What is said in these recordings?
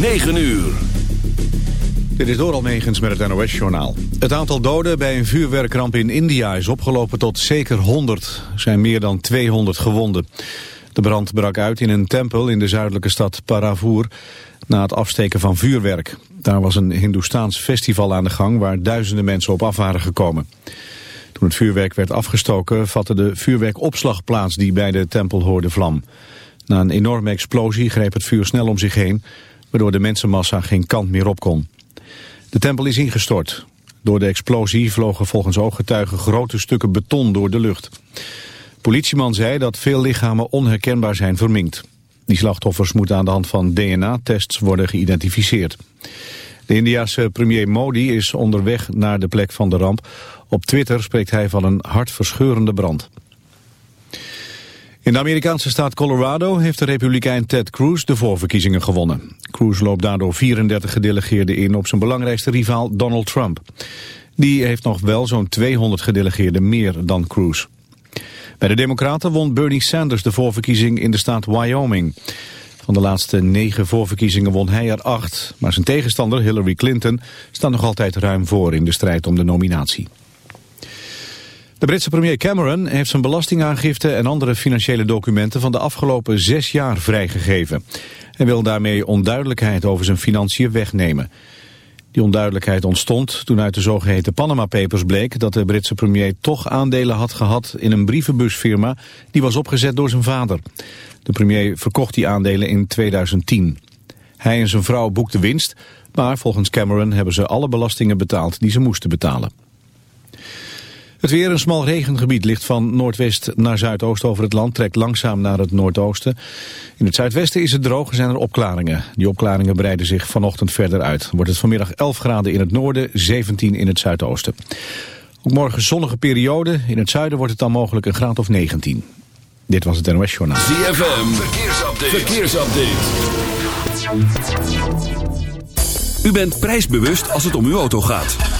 9 uur. Dit is door Almegens met het NOS-journaal. Het aantal doden bij een vuurwerkramp in India is opgelopen tot zeker 100. Er zijn meer dan 200 gewonden. De brand brak uit in een tempel in de zuidelijke stad Paravur... na het afsteken van vuurwerk. Daar was een Hindoestaans festival aan de gang... waar duizenden mensen op af waren gekomen. Toen het vuurwerk werd afgestoken... vatte de vuurwerkopslag plaats die bij de tempel hoorde vlam. Na een enorme explosie greep het vuur snel om zich heen... waardoor de mensenmassa geen kant meer op kon. De tempel is ingestort. Door de explosie vlogen volgens ooggetuigen grote stukken beton door de lucht. Politieman zei dat veel lichamen onherkenbaar zijn verminkt. Die slachtoffers moeten aan de hand van DNA-tests worden geïdentificeerd. De Indiase premier Modi is onderweg naar de plek van de ramp. Op Twitter spreekt hij van een hartverscheurende brand. In de Amerikaanse staat Colorado heeft de republikein Ted Cruz de voorverkiezingen gewonnen. Cruz loopt daardoor 34 gedelegeerden in op zijn belangrijkste rivaal Donald Trump. Die heeft nog wel zo'n 200 gedelegeerden meer dan Cruz. Bij de Democraten won Bernie Sanders de voorverkiezing in de staat Wyoming. Van de laatste negen voorverkiezingen won hij er acht. Maar zijn tegenstander Hillary Clinton staat nog altijd ruim voor in de strijd om de nominatie. De Britse premier Cameron heeft zijn belastingaangifte en andere financiële documenten van de afgelopen zes jaar vrijgegeven. Hij wil daarmee onduidelijkheid over zijn financiën wegnemen. Die onduidelijkheid ontstond toen uit de zogeheten Panama Papers bleek dat de Britse premier toch aandelen had gehad in een brievenbusfirma die was opgezet door zijn vader. De premier verkocht die aandelen in 2010. Hij en zijn vrouw boekten winst, maar volgens Cameron hebben ze alle belastingen betaald die ze moesten betalen. Het weer een smal regengebied ligt van noordwest naar zuidoost over het land, trekt langzaam naar het noordoosten. In het zuidwesten is het droog en zijn er opklaringen. Die opklaringen breiden zich vanochtend verder uit. Wordt het vanmiddag 11 graden in het noorden, 17 in het zuidoosten. Ook morgen zonnige periode. In het zuiden wordt het dan mogelijk een graad of 19. Dit was het NOS Journaal. ZFM, verkeersupdate. verkeersupdate. U bent prijsbewust als het om uw auto gaat.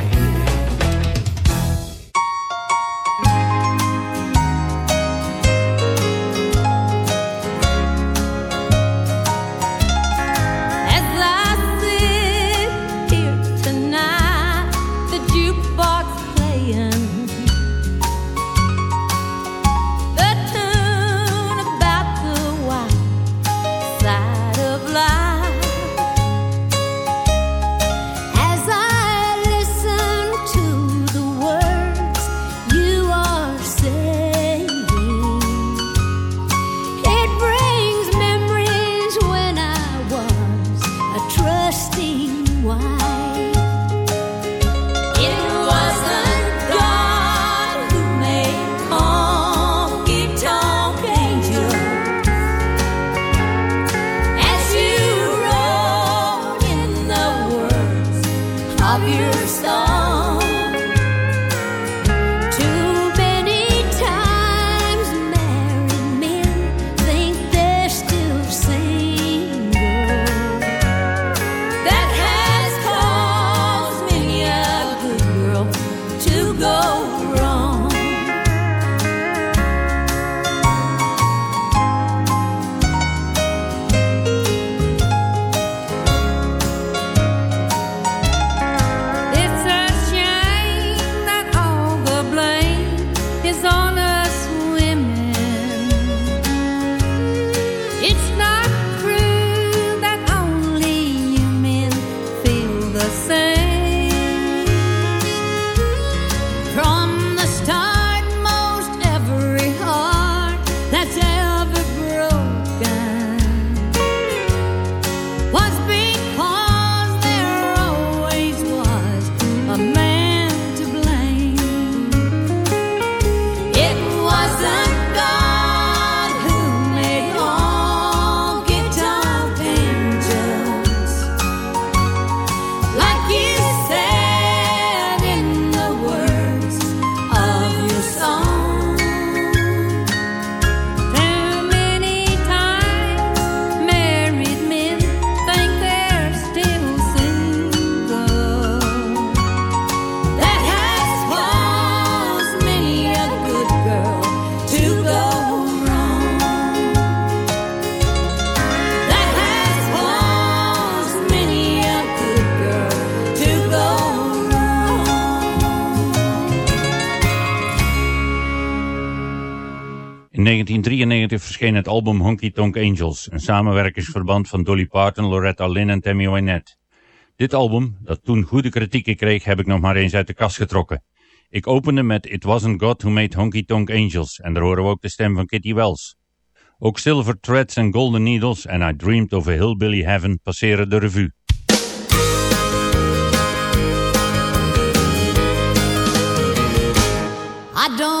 Verscheen het album Honky Tonk Angels, een samenwerkingsverband van Dolly Parton, Loretta Lynn en Tammy Wynette. Dit album, dat toen goede kritieken kreeg, heb ik nog maar eens uit de kast getrokken. Ik opende met It Wasn't God Who Made Honky Tonk Angels en daar horen we ook de stem van Kitty Wells. Ook Silver Threads en Golden Needles en I Dreamed of Hillbilly Heaven passeren de revue. I don't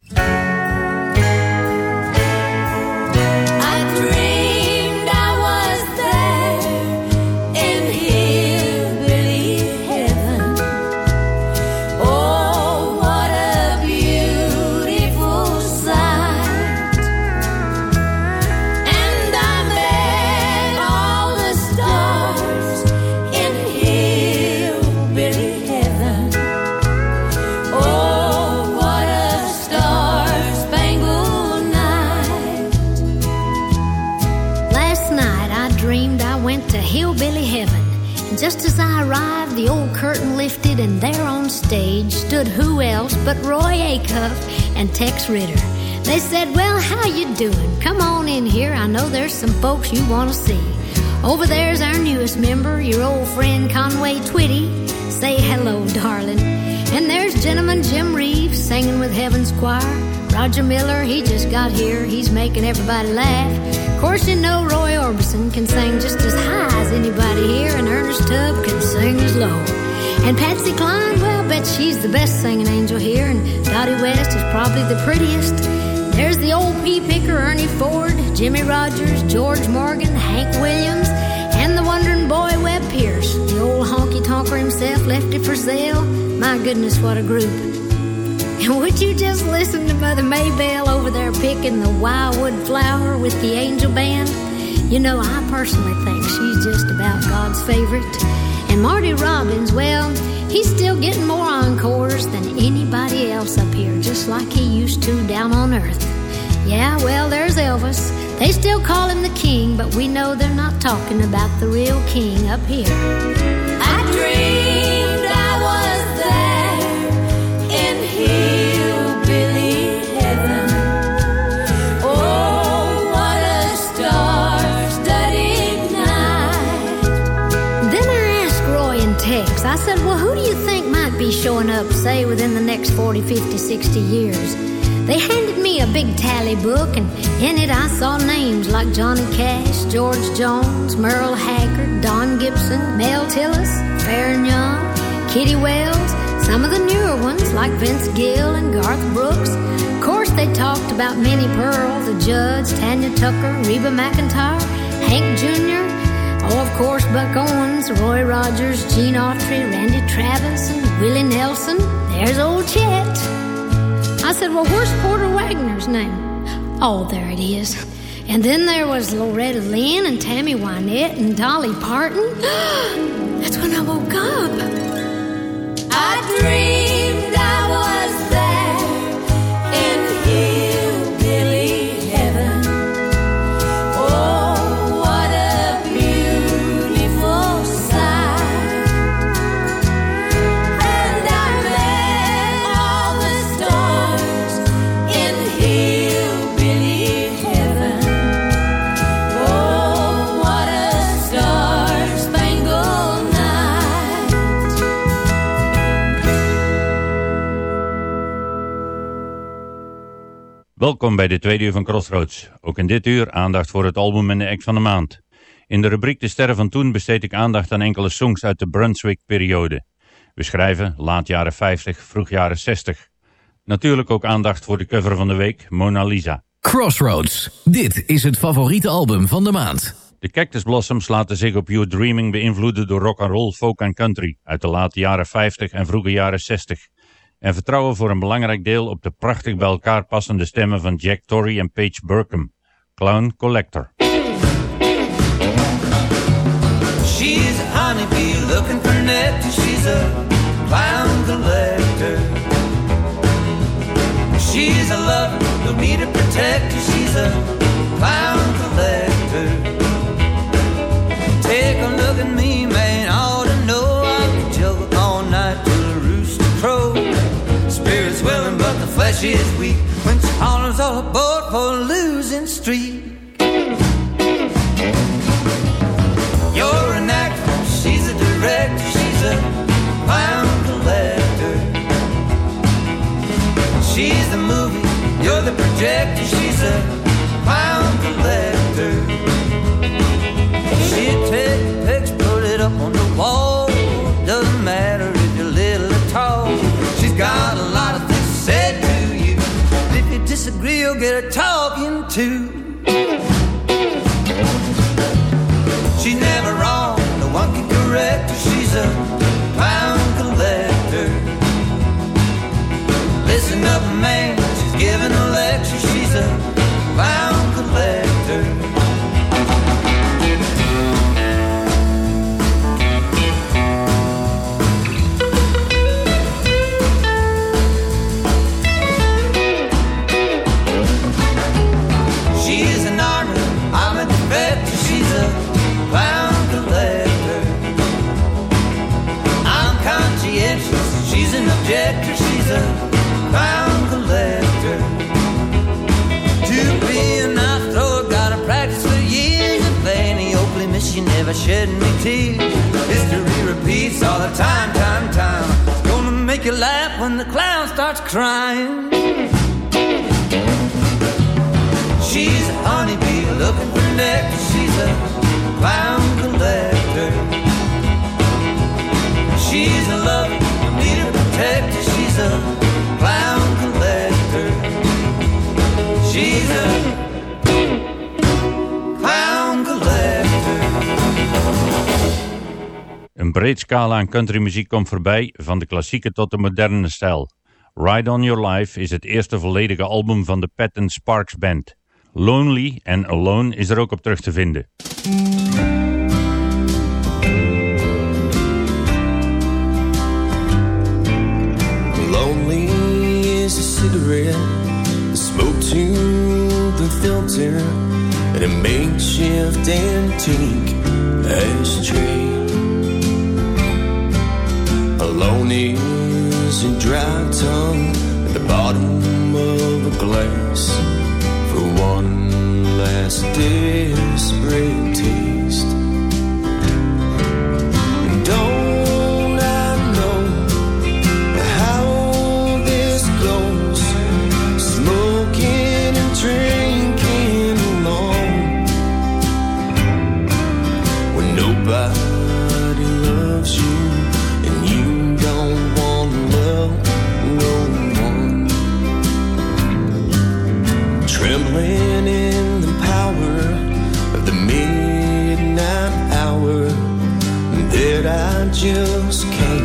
and Tex Ritter. They said, Well, how you doing? Come on in here. I know there's some folks you want to see. Over there's our newest member, your old friend Conway Twitty. Say hello, darling. And there's gentleman Jim Reeves singing with Heaven's Choir. Roger Miller, he just got here. He's making everybody laugh. Of course, you know Roy Orbison can sing just as high as anybody here, and Ernest Tubb can sing as low. And Patsy Cline, bet she's the best singing angel here, and Dottie West is probably the prettiest. There's the old pea picker Ernie Ford, Jimmie Rodgers, George Morgan, Hank Williams, and the wondering boy Webb Pierce. The old honky tonker himself, Lefty Frizzell. My goodness, what a group. And would you just listen to Mother Maybelle over there picking the wildwood flower with the angel band? You know, I personally think she's just about God's favorite. And Marty Robbins, well, he's still getting more encores than anybody else up here, just like he used to down on earth. Yeah, well, there's Elvis. They still call him the king, but we know they're not talking about the real king up here. I said, Well, who do you think might be showing up, say, within the next 40, 50, 60 years? They handed me a big tally book, and in it I saw names like Johnny Cash, George Jones, Merle Haggard, Don Gibson, Mel Tillis, Young, Kitty Wells, some of the newer ones like Vince Gill and Garth Brooks. Of course, they talked about Minnie Pearl, the Judds, Tanya Tucker, Reba McEntire, Hank Jr., oh, of course, Buck Owens, Roy Rogers, Gene Autry, Randy Travis, and Willie Nelson. There's old Chet. I said, Well, where's Porter Wagoner's name? Oh, there it is. And then there was Loretta Lynn and Tammy Wynette and Dolly Parton. That's when I woke up. I dreamed Welkom bij de tweede uur van Crossroads. Ook in dit uur aandacht voor het album en de act van de maand. In de rubriek De Sterren van Toen besteed ik aandacht aan enkele songs uit de Brunswick-periode. We schrijven laat jaren 50, vroeg jaren 60. Natuurlijk ook aandacht voor de cover van de week, Mona Lisa. Crossroads. Dit is het favoriete album van de maand. De Cactus Blossoms laten zich op Your Dreaming beïnvloeden door rock and roll, folk en country uit de late jaren 50 en vroege jaren 60. En vertrouwen voor een belangrijk deel op de prachtig bij elkaar passende stemmen van Jack Torrey en Paige Burkham. Clown Collector. She's looking for. She's a clown a lover, her. She's a flesh is weak. When she hollers all aboard for a losing streak. You're an actor, she's a director, she's a clown collector. She's the movie, you're the projector, she's a talking never shed me tears. History repeats all the time, time, time. It's gonna make you laugh when the clown starts crying. She's a honeybee looking for nectar. She's a clown collector. She's a lover, a meter protector. She's a Een breed scala aan countrymuziek komt voorbij, van de klassieke tot de moderne stijl. Ride on Your Life is het eerste volledige album van de Patton Sparks Band. Lonely en Alone is er ook op terug te vinden. Lonely is a cigarette, smoke tube and filter, and a makeshift antique ashtray. Alone is a dry tongue at the bottom of a glass for one last desperate taste. I just can't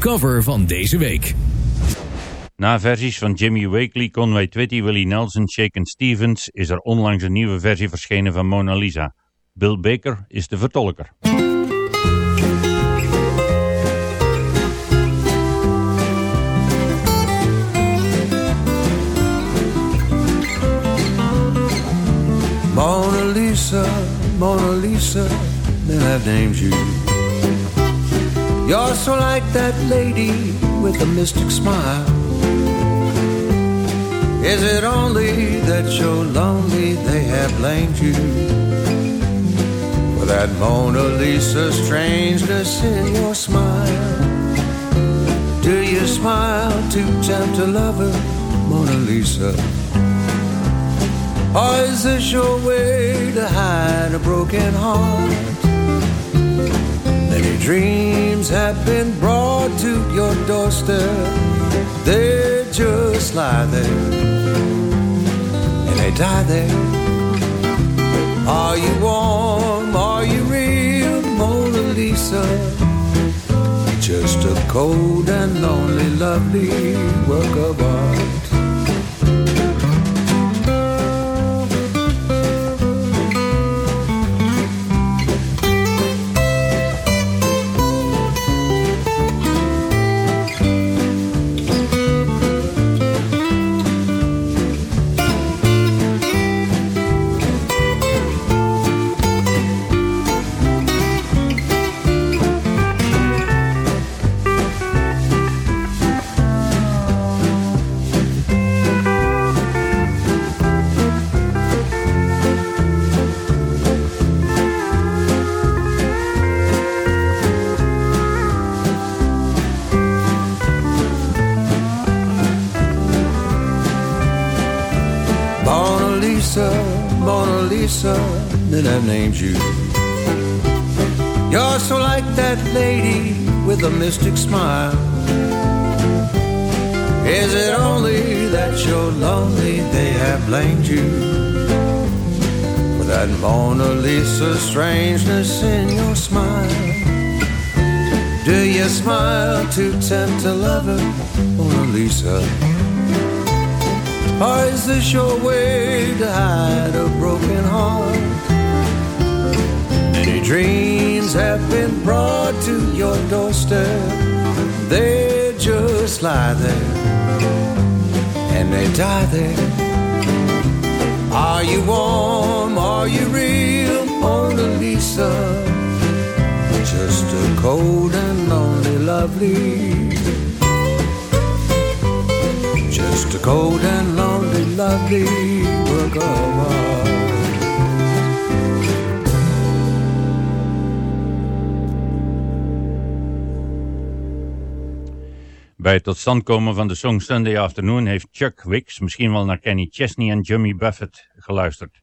cover van deze week. Na versies van Jimmy Wakely, Conway Twitty, Willie Nelson, Shaken Stevens is er onlangs een nieuwe versie verschenen van Mona Lisa. Bill Baker is de vertolker. Mona Lisa, Mona Lisa, then I've named you. You're so like that lady with a mystic smile. Is it only that you're lonely they have blamed you? For that Mona Lisa strangeness in your smile. Do you smile to tempt a lover, Mona Lisa? Or is this your way to hide a broken heart? Dreams have been brought to your doorstep. They just lie there and they die there. Are you warm? Are you real, Mona Lisa? Just a cold and lonely, lovely work of art. That Mona Lisa strangeness in your smile. Do you smile to tempt a lover, Mona Lisa? Or is this your way to hide a broken heart? Many dreams have been brought to your doorstep. They just lie there and they die there. Are you warm? Are you real, Mona Lisa? Just a cold and lonely, lovely. Just a cold and lonely, lovely work of art. Bij het tot stand komen van de song Sunday Afternoon heeft Chuck Wicks misschien wel naar Kenny Chesney en Jimmy Buffett geluisterd.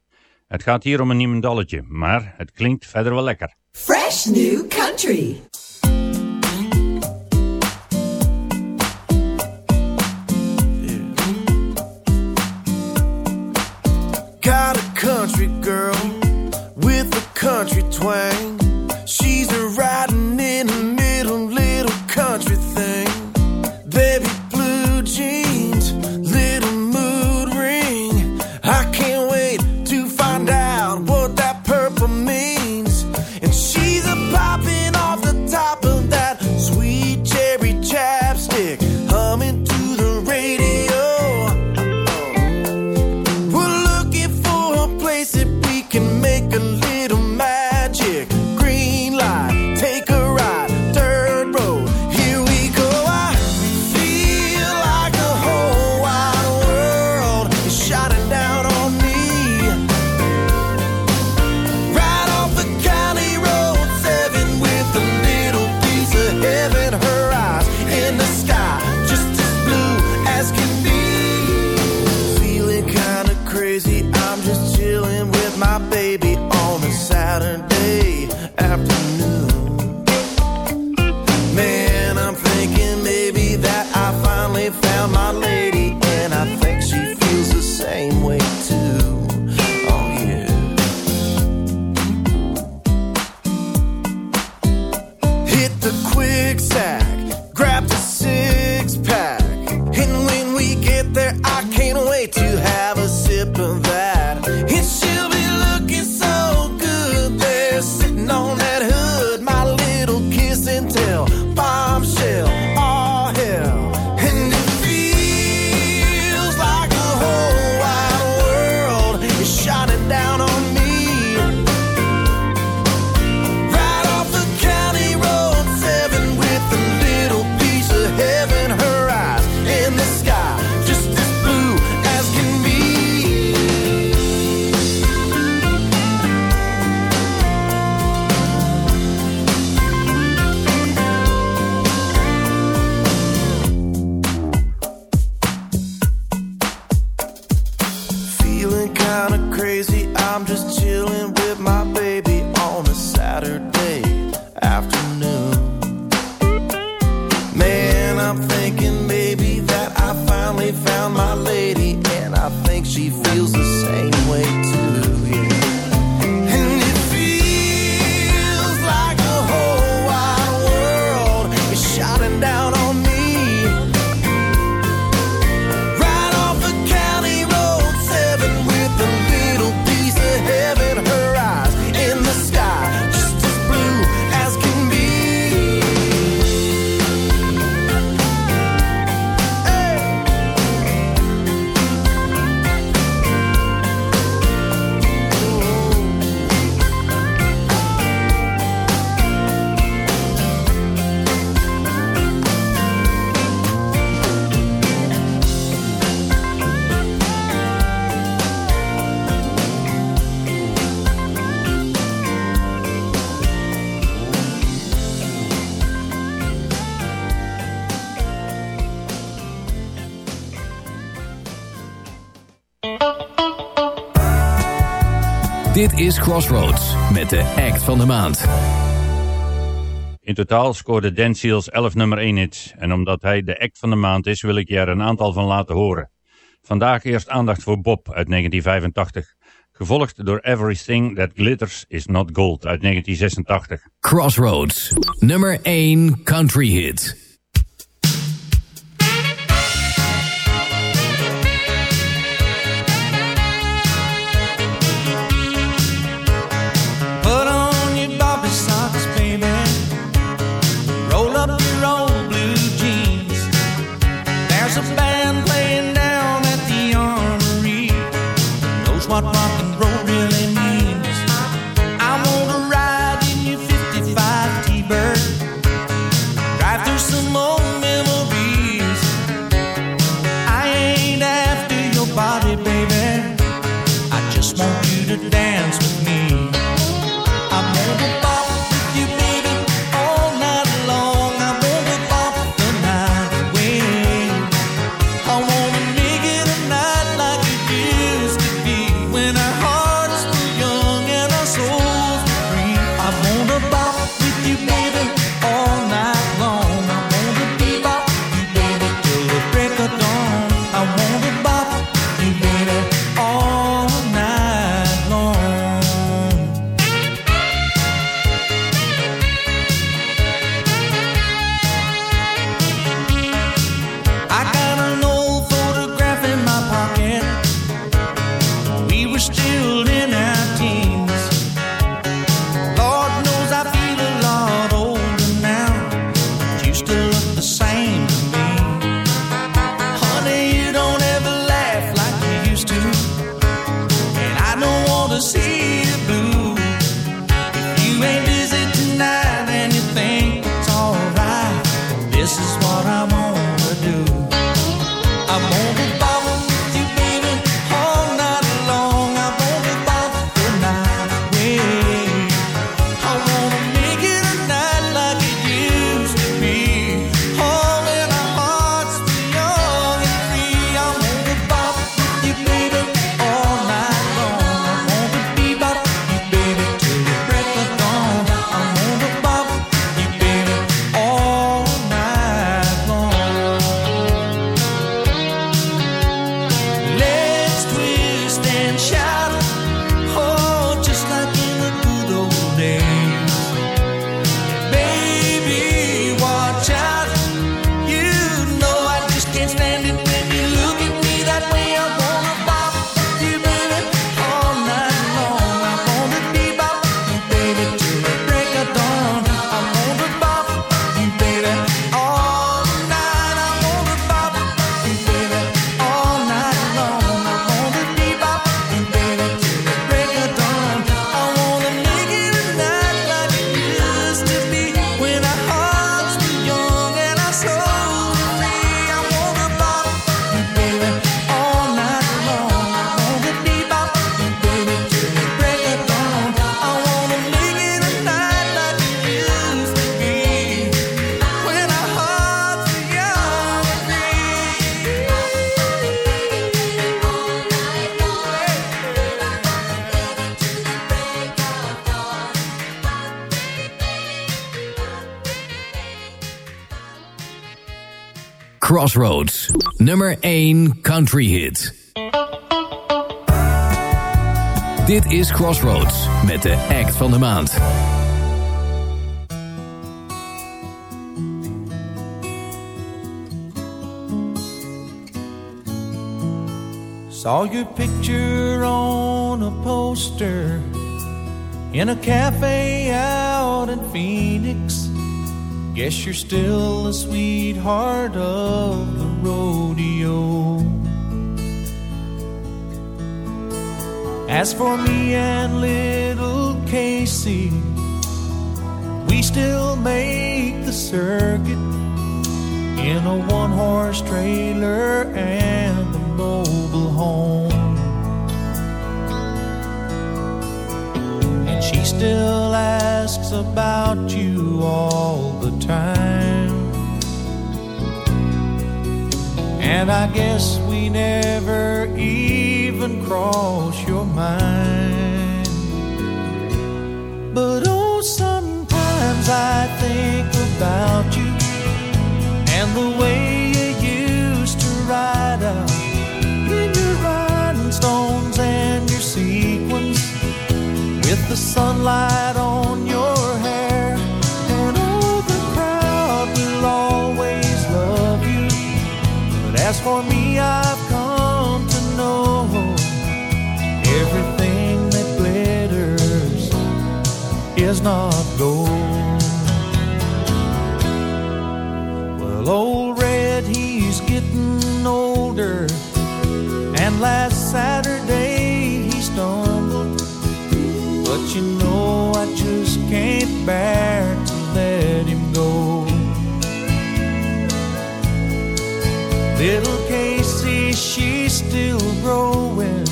Het gaat hier om een niemendalletje, maar het klinkt verder wel lekker. Fresh New Country. Got a country girl with a country twang. Crossroads met de act van de maand. In totaal scoorde Dan Seals 11 nummer 1 hits. En omdat hij de act van de maand is, wil ik je er een aantal van laten horen. Vandaag eerst aandacht voor Bob uit 1985. Gevolgd door Everything That Glitters Is Not Gold uit 1986. Crossroads, nummer 1 country hit. Crossroads. Nummer 1 country hit. Dit is Crossroads met de act van de maand. Saw your picture on a poster in a cafe out in Phoenix. Guess you're still a sweetheart of the rodeo. As for me and little Casey, we still make the circuit in a one horse trailer and a mobile home. And she still asks about you all and I guess we never even crossed your mind. But oh, sometimes I think about you and the way you used to ride out in your rhinestones and your sequins with the sunlight on for me, I've come to know everything that glitters is not gold. Well, old Red, he's getting older, and last Saturday he stumbled. But you know, I just can't bear still growing,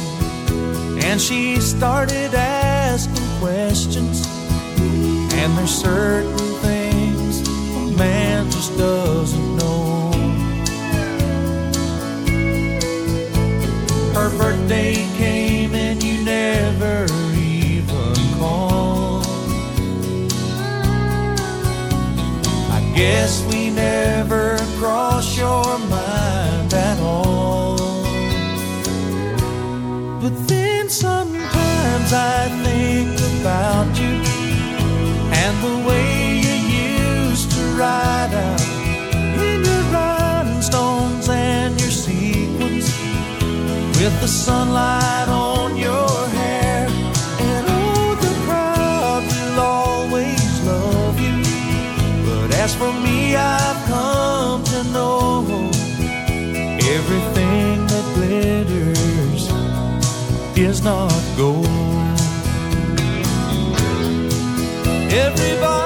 and she started asking questions. And there's certain things a man just doesn't know. Her birthday the sunlight on your hair. And oh, the crowd will always love you. But as for me, I've come to know everything that glitters is not gold. Everybody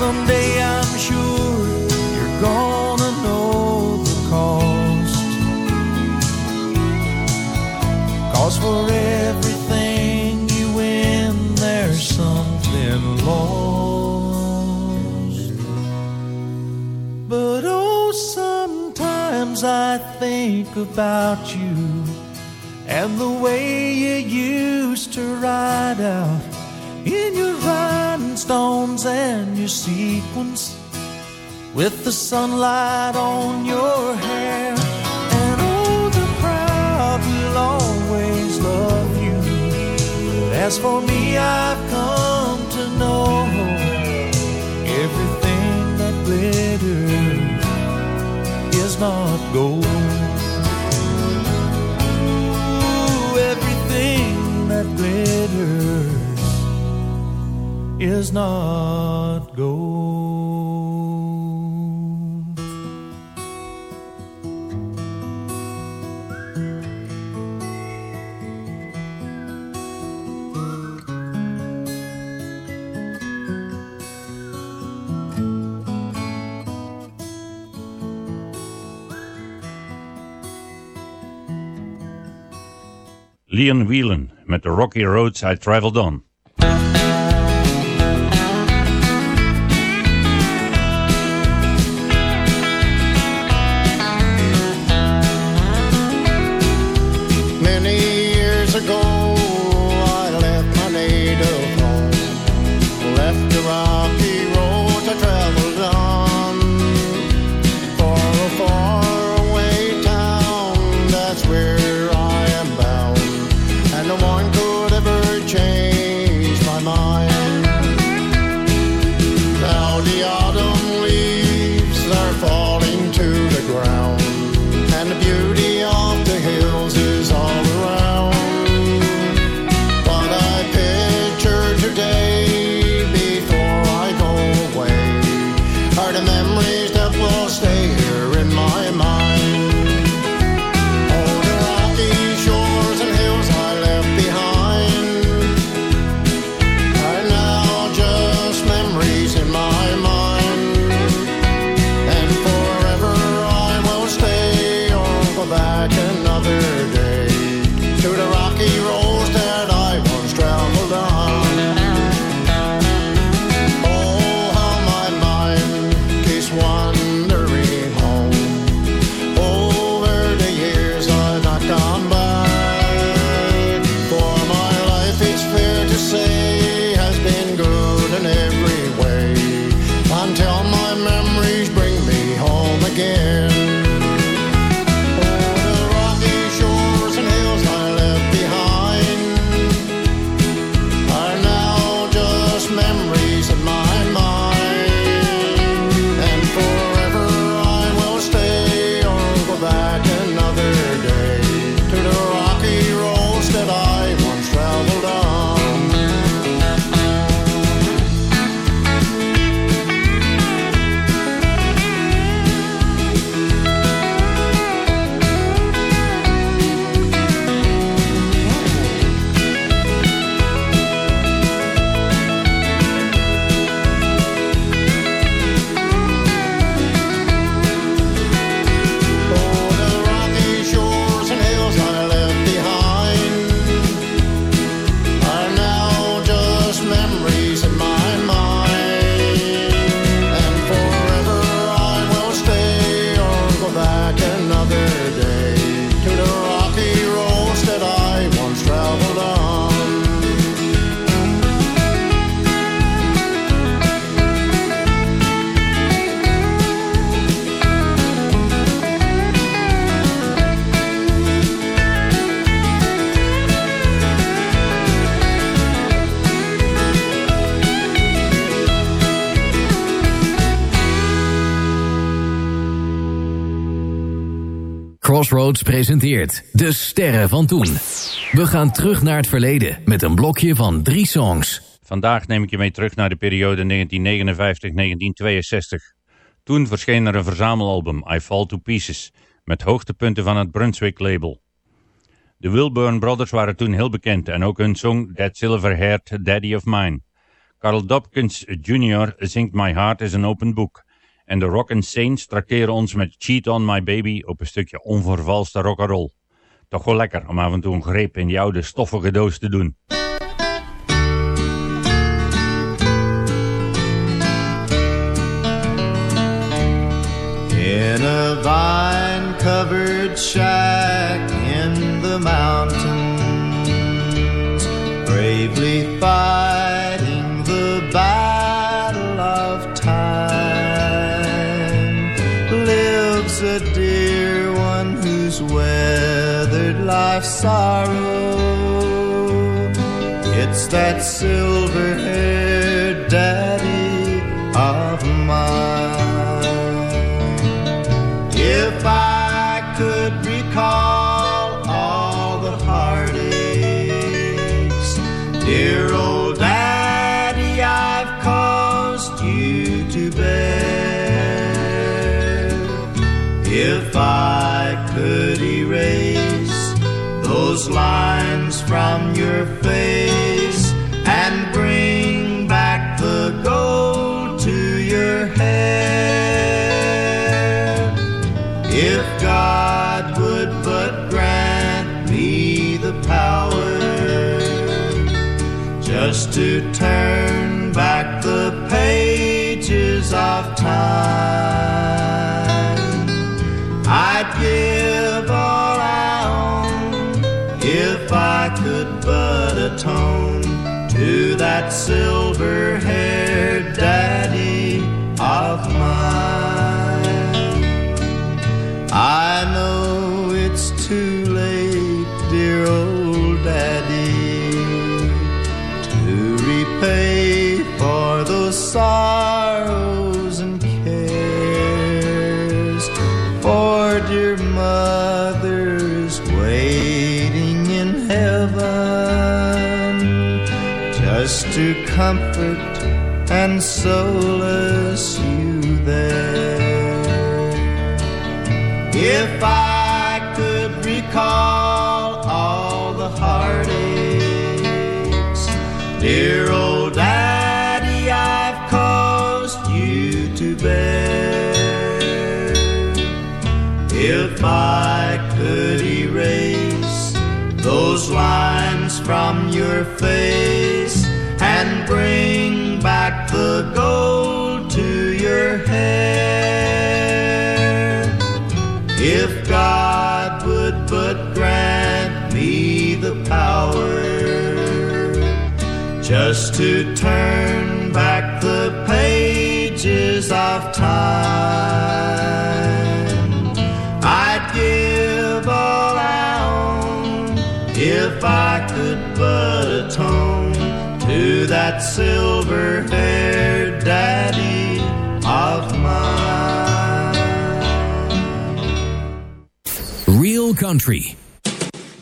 someday I'm sure you're gonna know the cost. Cause for everything you win, there's something lost. But oh, sometimes I think about you and the way you used to ride out in your rhinestones and your sequins with the sunlight on your hair. And oh, the crowd will always love you. But as for me, I've come to know everything that glitters is not gold. Ooh, everything that glitters is not gold. Leon Whelan met The Rocky Roads I Traveled On. Crossroads presenteert De Sterren van Toen. We gaan terug naar het verleden met een blokje van drie songs. Vandaag neem ik je mee terug naar de periode 1959-1962. Toen verscheen er een verzamelalbum, I Fall to Pieces, met hoogtepunten van het Brunswick-label. De Wilburn Brothers waren toen heel bekend en ook hun song That Silver-Haired Daddy of Mine. Carl Dobkins Jr. zingt My Heart is an Open Book. En de Rock Saints trakteren ons met Cheat on My Baby op een stukje onvervalste rock'n'roll. Toch wel lekker om af en toe een greep in die oude stoffige doos te doen. In a vine covered shack in the mountains, bravely fighting life's sorrow. It's that silver haired daddy of mine. If I could recall all the heartaches, dear old daddy, I've caused you to bear. If I those lines from your face and bring back the gold to your hair. If God would but grant me the power just to that comfort and solace you there. If I could recall all the heartaches, dear old daddy, I've caused you to bear. If I could erase those lines from your face If God would but grant me the power just to turn back the pages of time, I'd give all I own if I could but atone to that silver haired Country.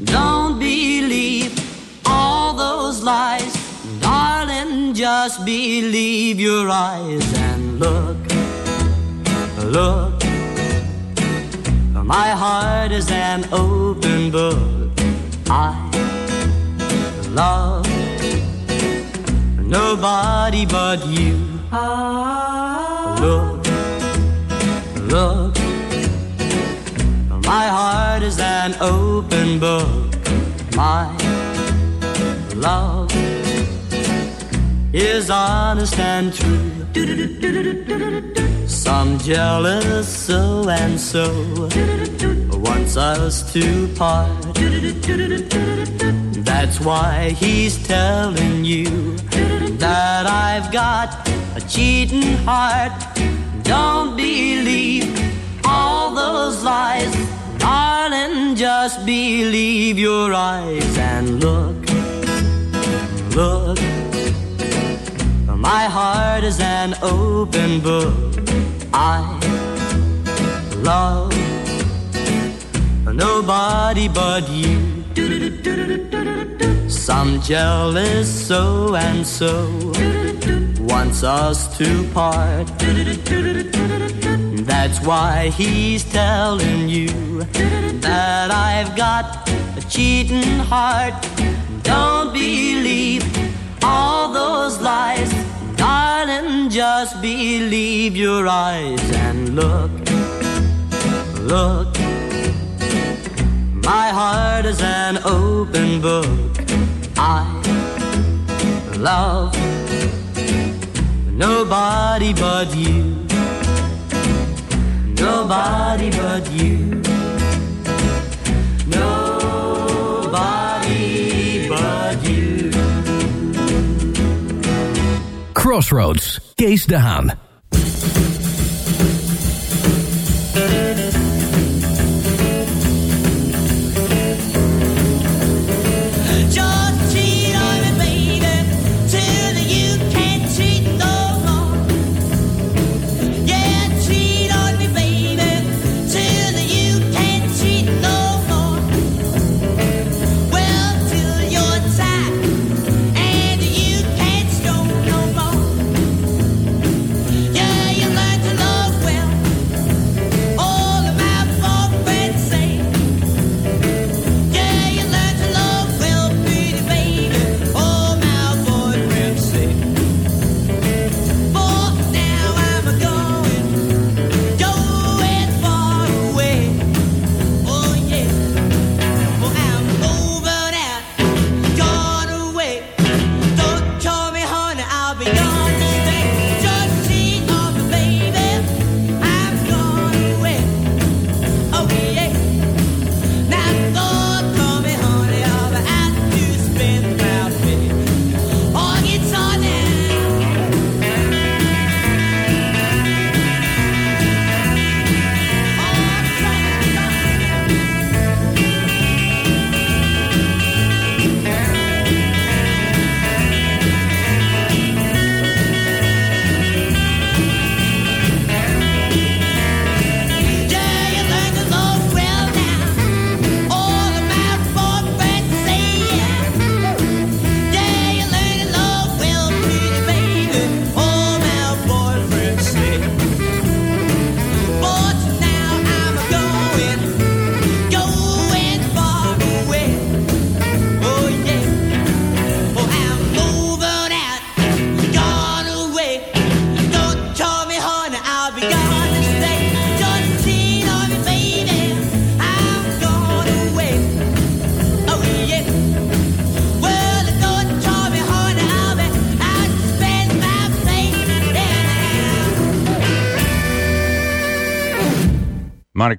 Don't believe all those lies, darling. Just believe your eyes and look, look. My heart is an open book. I love nobody but you. Look, look. My heart is an open book. My love is honest and true. Some jealous so and so wants us to part. That's why he's telling you that I've got a cheating heart. Don't believe all those lies, darling. Just believe your eyes and look, look. My heart is an open book. I love nobody but you. Some jealous so and so wants us to part. That's why he's telling you that I've got a cheating heart. Don't believe all those lies, darling. Just believe your eyes and look, look. My heart is an open book. I love nobody but you. Nobody but you. Nobody but you. Crossroads, Kees de Haan.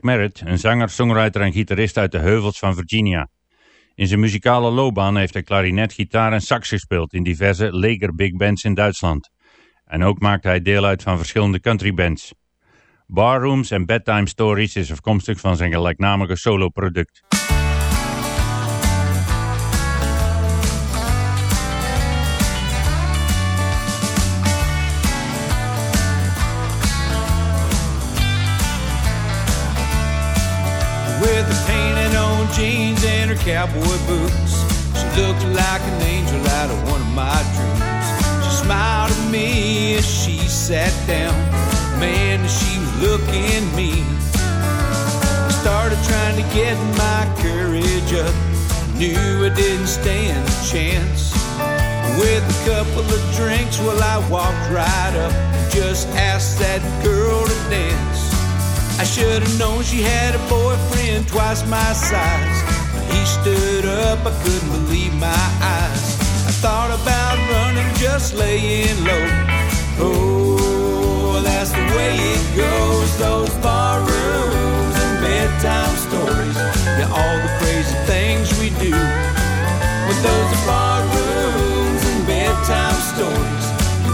Merritt, een zanger, songwriter en gitarist uit de heuvels van Virginia. In zijn muzikale loopbaan heeft hij klarinet, gitaar en sax gespeeld in diverse leger big bands in Duitsland. En ook maakt hij deel uit van verschillende countrybands. Barrooms en Bedtime Stories is afkomstig van zijn gelijknamige soloproduct. Jeans and her cowboy boots. She looked like an angel out of one of my dreams. She smiled at me as she sat down. Man, she was looking mean. I started trying to get my courage up. Knew I didn't stand a chance. With a couple of drinks, well, I walked right up and just asked that girl to dance. I should have known she had a boyfriend twice my size. When he stood up, I couldn't believe my eyes. I thought about running, just laying low. Oh, that's the way it goes. Those bar rooms and bedtime stories. Yeah, all the crazy things we do. With those bar rooms and bedtime stories.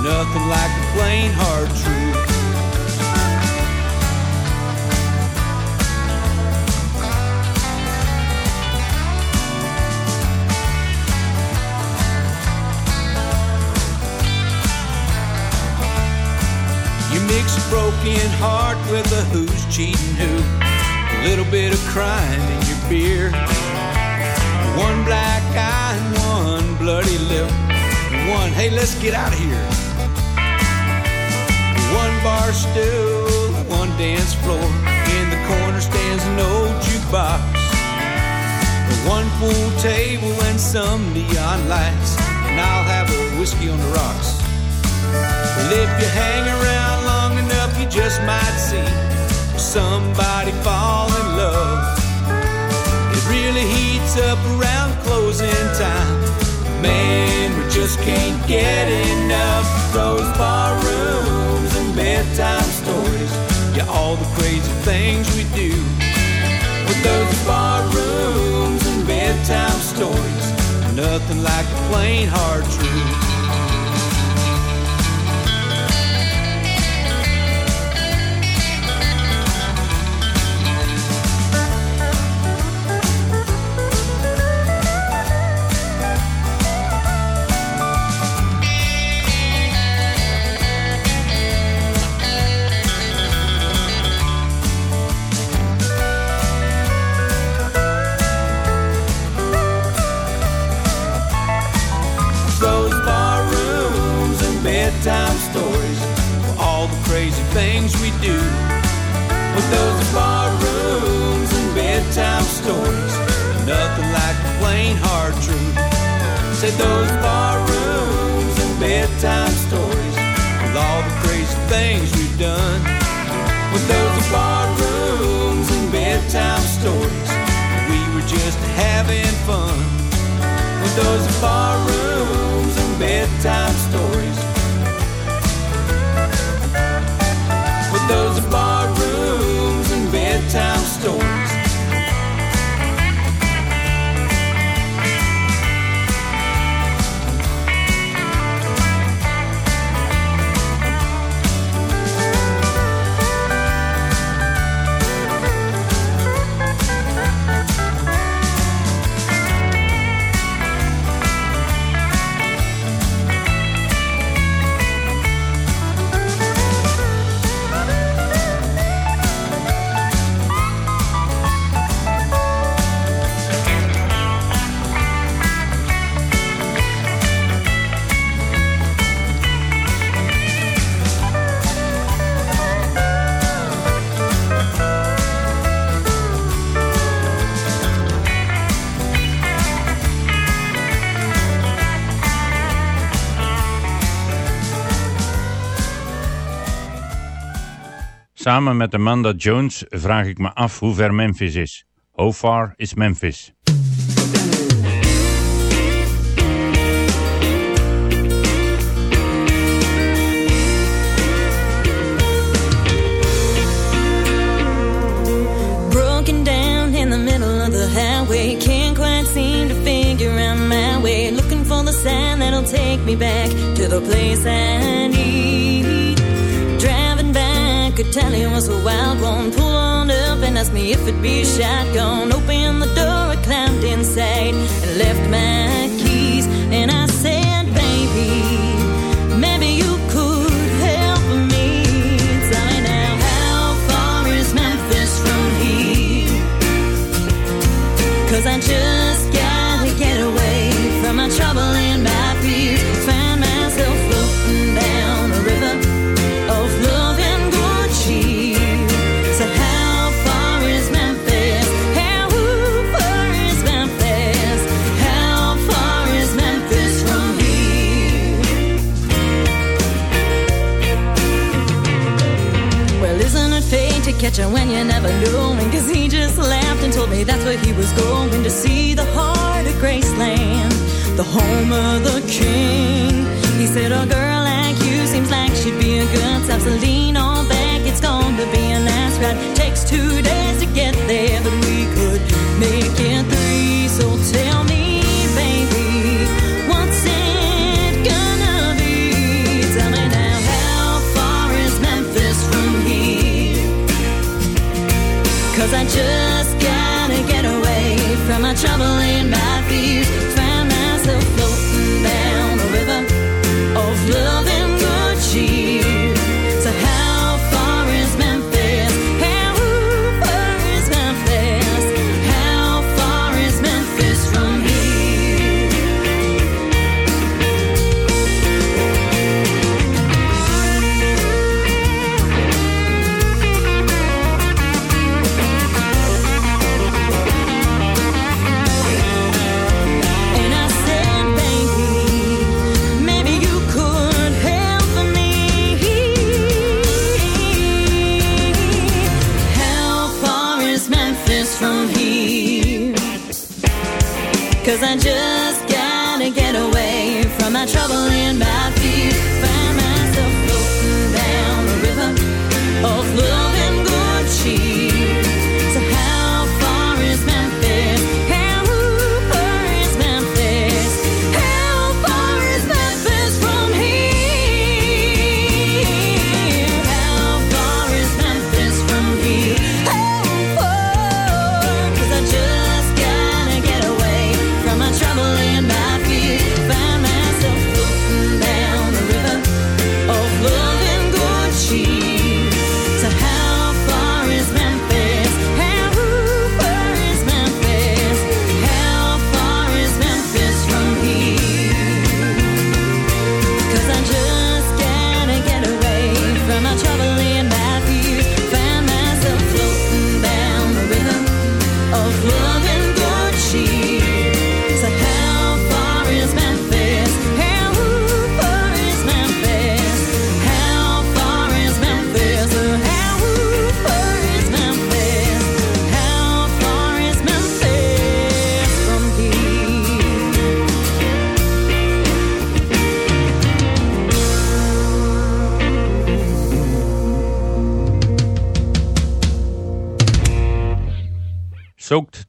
Nothing like the plain hard truth. Mix a broken heart with a who's cheating who. A little bit of crime in your beer. One black eye and one bloody lip. One, hey, let's get out of here. One bar stool, one dance floor. In the corner stands an old jukebox. One pool table and some neon lights. And I'll have a whiskey on the rocks. Well, if you hang around long enough, you just might see somebody fall in love. It really heats up around closing time. Man, we just can't get enough of those bar rooms and bedtime stories. Yeah, all the crazy things we do with those bar rooms and bedtime stories. Nothing like the plain hard truth. Things we do. With those bar rooms and bedtime stories, nothing like the plain hard truth. Say those bar rooms and bedtime stories with all the crazy things we've done. With those bar rooms and bedtime stories, we were just having fun with those bar rooms and bedtime stories. Samen met Amanda Jones vraag ik me af hoe ver Memphis is. How far is Memphis? Broken down in the middle of the highway. Can't quite seem to figure out my way. Looking for the sign that'll take me back to the place I need. Could tell it was a wild one. Pull on up and asked me if it'd be a shotgun. Opened the door, I climbed inside and left my keys. And I said, baby, maybe you could help me. Tell me now, how far is Memphis from here? Cause I just catch her when you're never knew? Cause he just laughed and told me that's where he was going to see the heart of Graceland, the home of the king. He said, A girl like you seems like she'd be a good time. So lean on back, it's to be a nice ride. Takes two days to get there, but we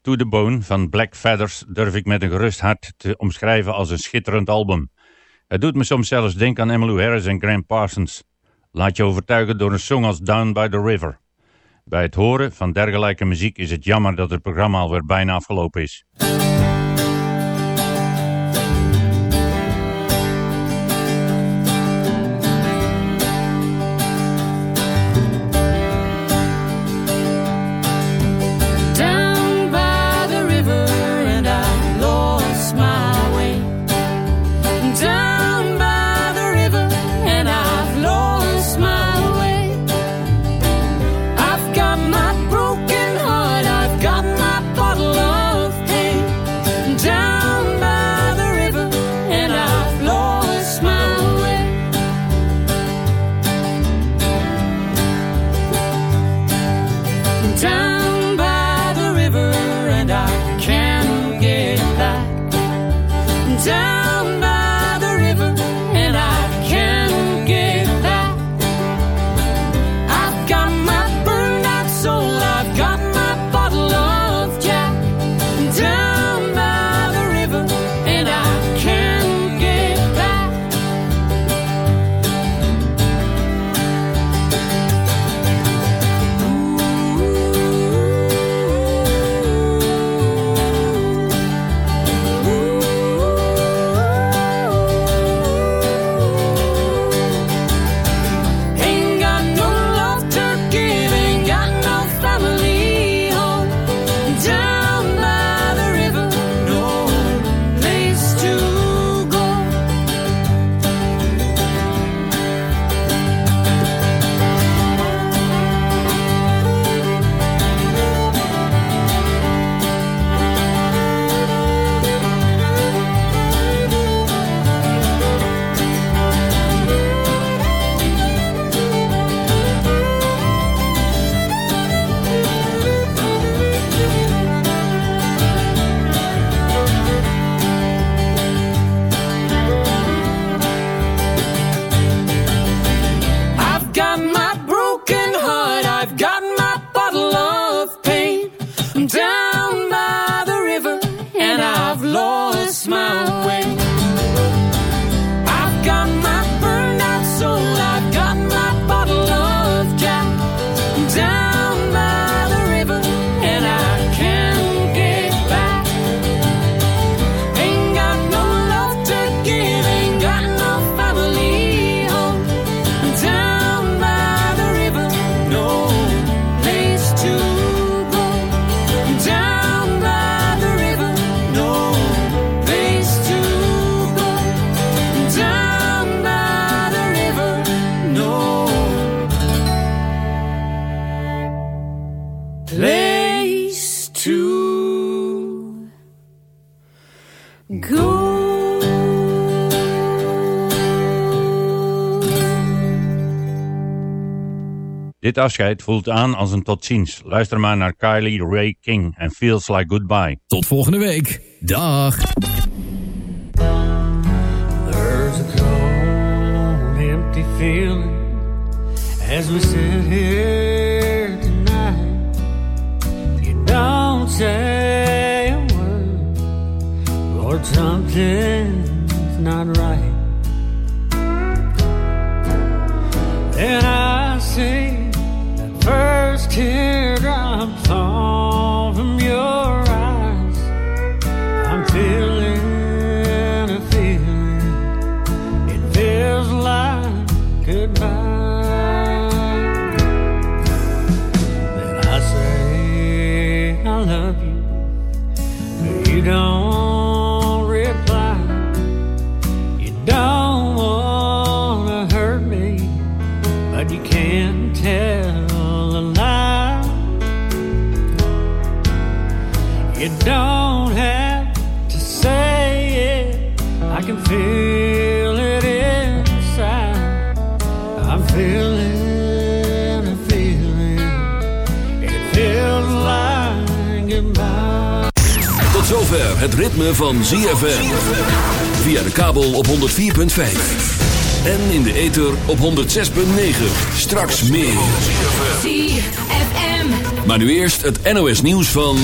To The Bone van Black Feathers durf ik met een gerust hart te omschrijven als een schitterend album. Het doet me soms zelfs denken aan Emmylou Harris en Graham Parsons. Laat je overtuigen door een song als Down By The River. Bij het horen van dergelijke muziek is het jammer dat het programma alweer bijna afgelopen is. Dit afscheid voelt aan als een tot ziens. Luister maar naar Kylie Ray King en Feels Like Goodbye. Tot volgende week. Dag. There's a cold, empty feeling as we sit here tonight. You don't say a word, Lord, something's not right. Then I see that first teardrop fall from your eyes. I'm feeling a feeling. It feels like goodbye. Then I say I love you, but you don't reply. You don't You don't have to say it. I can feel it inside. I'm feeling a feeling. It feels like goodbye. Tot zover het ritme van ZFM. Via de kabel op 104.5. En in de ether op 106.9. Straks meer. ZFM. Maar nu eerst het NOS nieuws van...